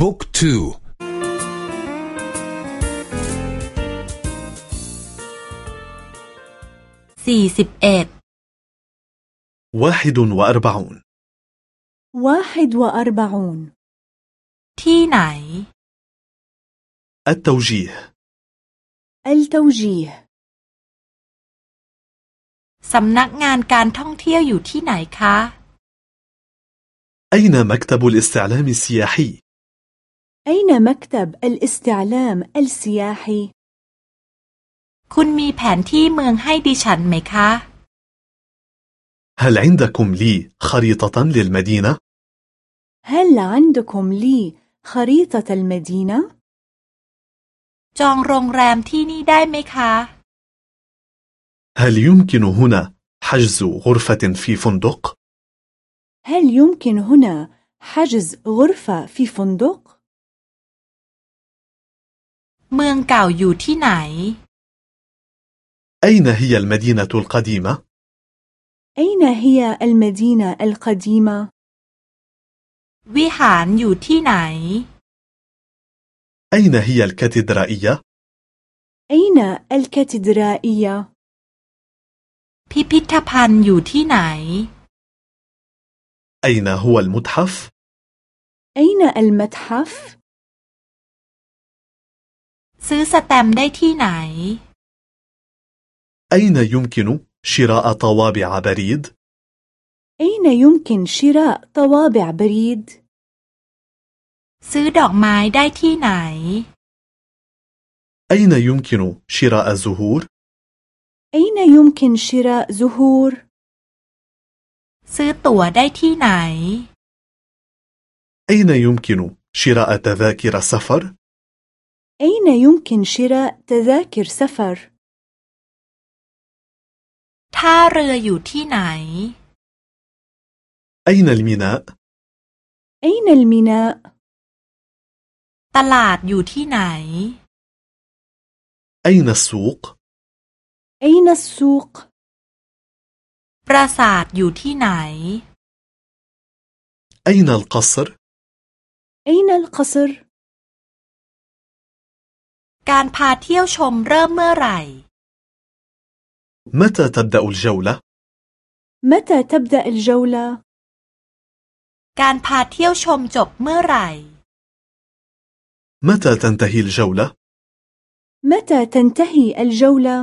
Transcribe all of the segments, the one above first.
บุ๊กทูสี่สิบเอ็ด واحد وأربعون واحد وأربعون ที่ไหน التوجيه التوجيه สำนักงานการท่องเที่ยวอยู่ที่ไหนคะ أين مكتب الاستعلام السياحي؟ أين مكتب الاستعلام السياحي؟ คุณมีแผนที่เมืองให้ดิฉันไหมคะ هل عندكم لي خريطة للمدينة؟ هل عندكم لي خريطة المدينة؟ จองโรงแรมที่นี่ได้ไหมคะ هل يمكن هنا حجز غرفة في فندق؟ هل يمكن هنا حجز غرفة في فندق؟ เมืองเก่าอยู่ที่ไหน أين هي المدينة القديمة؟ أين هي المدينة القديمة؟ วิหารอยู่ที่ไหน أين هي الكاتدرائية؟ أين الكاتدرائية؟ พิพิธภัณฑ์อยู่ที่ไหน أين هو المتحف؟ أين المتحف؟ ซื้อสแตมป์ได้ที่ไหน أين يمكن شراء طوابع بريد؟ أين يمكن شراء طوابع بريد؟ ซื้อดอกไม้ได้ที่ไหน أين يمكن شراء زهور؟ أين يمكن شراء زهور؟ ซื้อตั๋วได้ที่ไหน أين يمكن شراء تذاكر سفر؟ أين يمكن شراء تذاكر سفر؟ ท่าเรืออยู่ที่ไหน أين الميناء؟ أين الميناء؟ ตลาดอยู่ที่ไหน أين السوق؟ أين السوق؟ ปราสาทอยู่ที่ไหน أين القصر؟ أين القصر؟ การพาเที่ยวชมเริ่มเมื่อไหร่ متى تبدأ الجولة؟ متى تبدأ الجولة؟ การพาเที่ยวชมจบเมื่อไหร่ متى تنتهي الجولة؟ متى تنتهي الجولة؟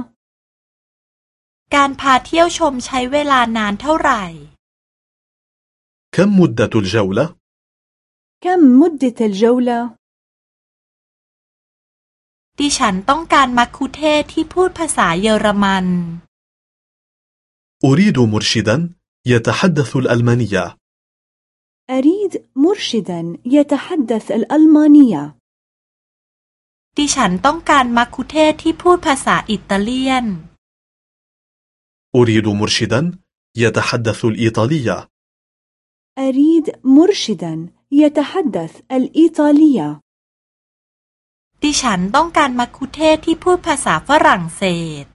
การพาเที่ยวชมใช้เวลานานเท่าไหร่ كم مدة الجولة؟ كم مدة الجولة؟ ดิฉันต้องการมัคคุเทศก์ที่พูดภาษาเยอรมัน أريد مرشدا يتحدث الألمانية أريد مرشدا يتحدث الألمانية ดิฉันต้องการมัคคุเทศก์ที่พูดภาษาอิตาเลียน أريد مرشدا يتحدث الإيطالية أريد مرشدا يتحدث الإيطالية ดิฉันต้องการมัคคุเทศก์ที่พูดภาษาฝรั่งเศส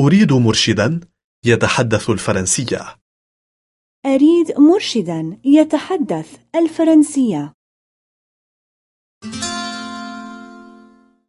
أريد مرشدا يتحدث الفرنسية أريد مرشدا يتحدث الفرنسية